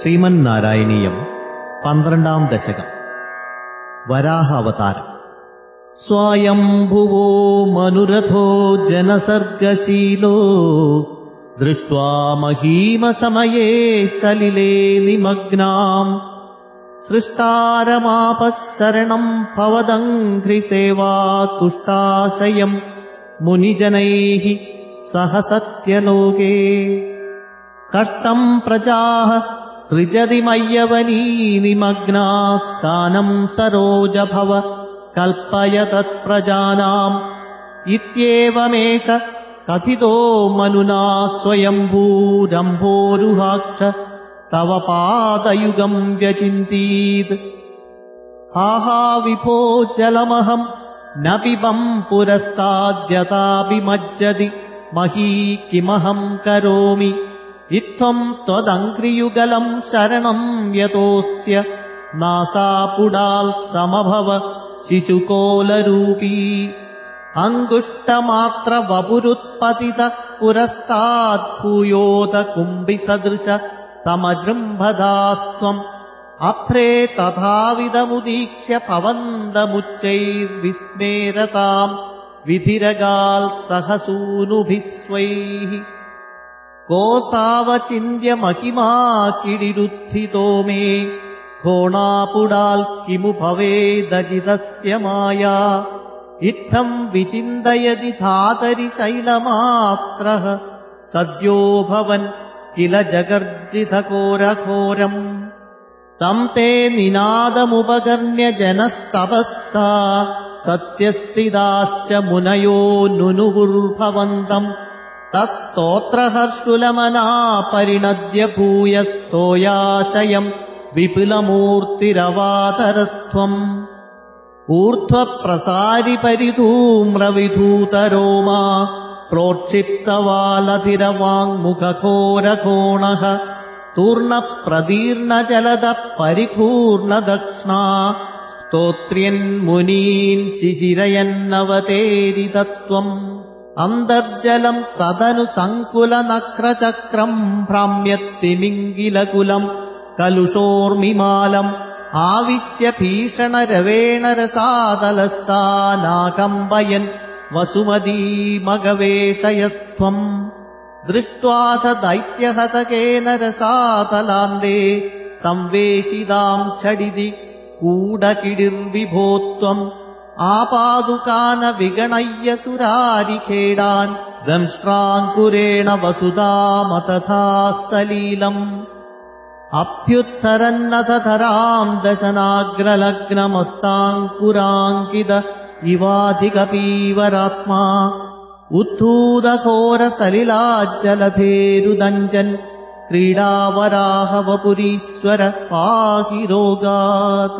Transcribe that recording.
ശ്രീമന്നാരായണീയം പന്ത്രണ്ടാം ദശകം വരാഹ അവതാരം स्वायम्भुवो मनुरथो जनसर्गशीलो दृष्ट्वा महीमसमये सलिले निमग्नाम् सृष्टारमापः शरणम् भवदङ्घ्रिसेवा तुष्टाशयम् मुनिजनैः सह सत्यलोके कष्टम् प्रजाः सृजति मय्यवनी निमग्नास्तानम् सरोजभव कल्पय तत्प्रजानाम् इत्येवमेष कथितो मनुना स्वयम्भूरम्भोरुहाक्ष तव पादयुगम् व्यचिन्तीत्। हा विभो जलमहम् न पिबम् पुरस्ताद्यताभिमज्जति। मही किमहम् करोमि इत्थम् त्वदङ्घ्रियुगलम् शरणम् यतोऽस्य नासापुडाल् समभव शिशुकोलरूपी। अङ्गुष्टमात्रवपुरुत्पतित पुरस्ताद्भूयोत कुम्भिसदृश समजृम्भदास्त्वम्। अप्रे तथाविदमुदीक्ष्य पवन्दमुच्चैर्विस्मेरताम्। विधिरगाल् सहसूनुभिः स्वैः कोसावचिन्त्य महिमा किडिरुत्थितो मे घोणापुडाल् किमु भवेदजितस्य माया। इत्थम् विचिन्तयति धातरि शैलमात्रः सद्यो भवन् किल जगर्जितघोरघोरम् तम् ते निनादमुपकर्ण्य जनस्तपस्था। सत्यस्थिताश्च मुनयो नुनुगुर्भवन्तम् तत्स्तोत्रहर्षुलमना परिणद्य भूयस्तोयाशयम् विपुलमूर्तिरवातरस्त्वम् ऊर्ध्वप्रसारिपरिधूम्रविधूतरोमा प्रोक्षिप्तवालधिरवाङ्मुखघोरघोणः तूर्णप्रदीर्णजलदः परिपूर्णदक्ष्णा स्तोत्र्यन्मुनीन् शिशिरयन्नवतेरितत्वम् अन्तर्जलम् तदनु सङ्कुलनक्रचक्रम् भ्राम्यत्तिमिङ्गिलकुलम् कलुषोर्मिमालम् आविश्य भीषणरवेण रसादलस्तानाकम्बयन् वसुमदीमगवेशयस्त्वम् दृष्ट्वाथ दैत्यहतकेन रसातलान्दे संवेशिदाम् छडिदि कूडकिडिर्विभोत्वम् आपादुकानविगणय्य सुरारिखेडान् दंष्ट्राङ्कुरेण वसुदामतथा सलीलम् अभ्युत्तरन्नथराम् दशनाग्रलग्नमस्ताङ्कुराङ्कित इवाधिकपीवरात्मा उद्धूतघोरसलिलाज्जलधेरुदञ्जन् क्रीडावराहवपुरीश्वर पाहि रोगात्